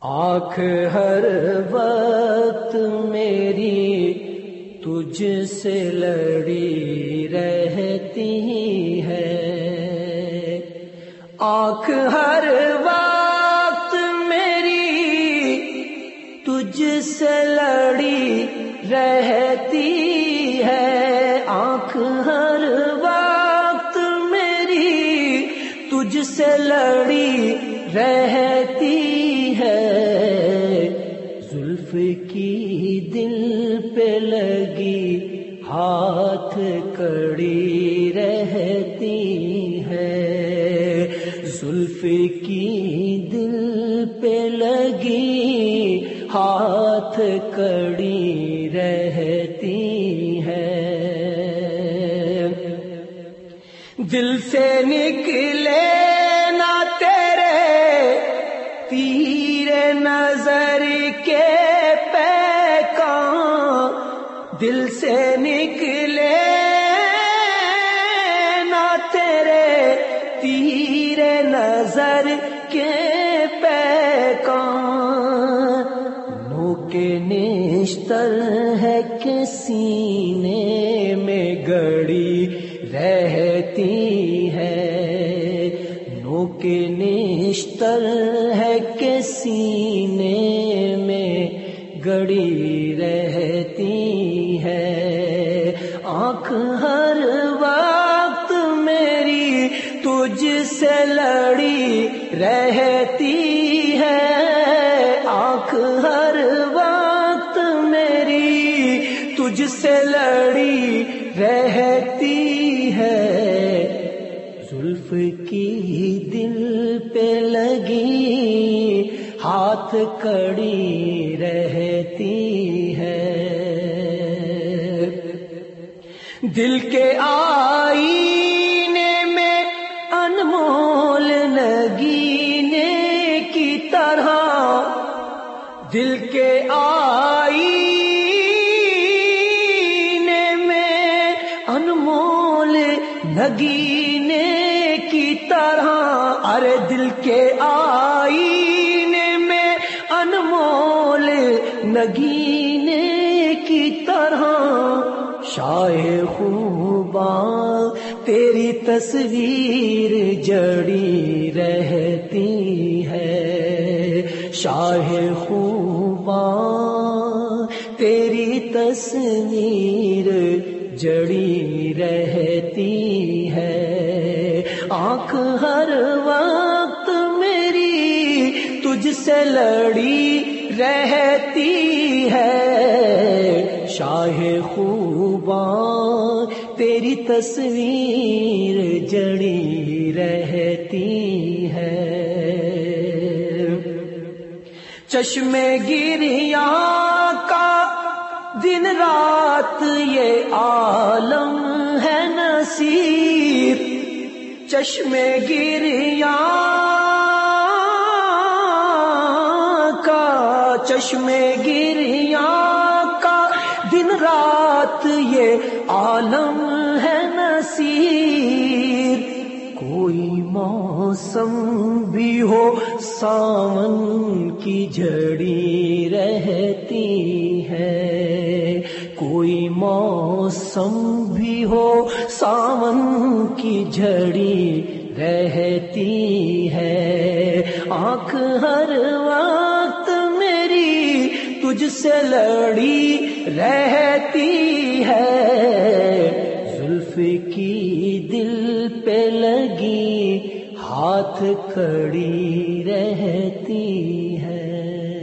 آنکھ ہر وقت میری تجھ سے لڑی رہتی ہے۔ آنکھ ہر وقت میری تجھ سے لڑی رہتی ہے۔ آنکھ ہر وقت میری تجھ سے لڑی رہتی زلف کی دل پہ لگی، ہاتھ کڑی رہتی ہے۔ زلف کی دل پہ لگی، ہاتھ کڑی رہتی ہے۔ دل سے نکلے نہ تیرے تیر دل سے نکلے نہ تیرے تیر نظر کے پیکان نو کے نشتر ہے کہ سینے میں گڑی رہتی ہے نو کے نشتر ہے کہ سینے میں گڑی رہتی تجھ سے لڑی رہتی ہے۔ آنکھ ہر وقت میری تجھ سے لڑی رہتی ہے۔ زلف کی دل پہ لگی، ہاتھ کڑی رہتی ہے۔ دل کے آئینے انمول کی طرح دل کے آئینے میں انمول نگینے کی طرح، ارے دل کے آئینے میں انمول نگینے کی طرح، شاہ خوباں تیری تصویر جڑی رہتی ہے۔ شاہ خوباں، تیری تصویر جڑی رہتی ہے۔ آنکھ ہر وقت میری تجھ سے لڑی رہتی ہے۔ شاہ خوباں تیری تصویر جڑی رہتی ہے۔ چشم گریا کا دن رات یہ عالم ہے نصیر۔ چشم گریا کا چشم گریا دن رات یہ عالم ہے نصیر۔ کوئی موسم بھی ہو، ساون کی جڑی رہتی ہے۔ کوئی موسم بھی ہو، ساون کی جڑی رہتی ہے۔ آنکھ ہر وقت تجھ سے لڑی رہتی ہے۔ زلف کی دل پہ لگی ہاتھ کھڑی رہتی ہے۔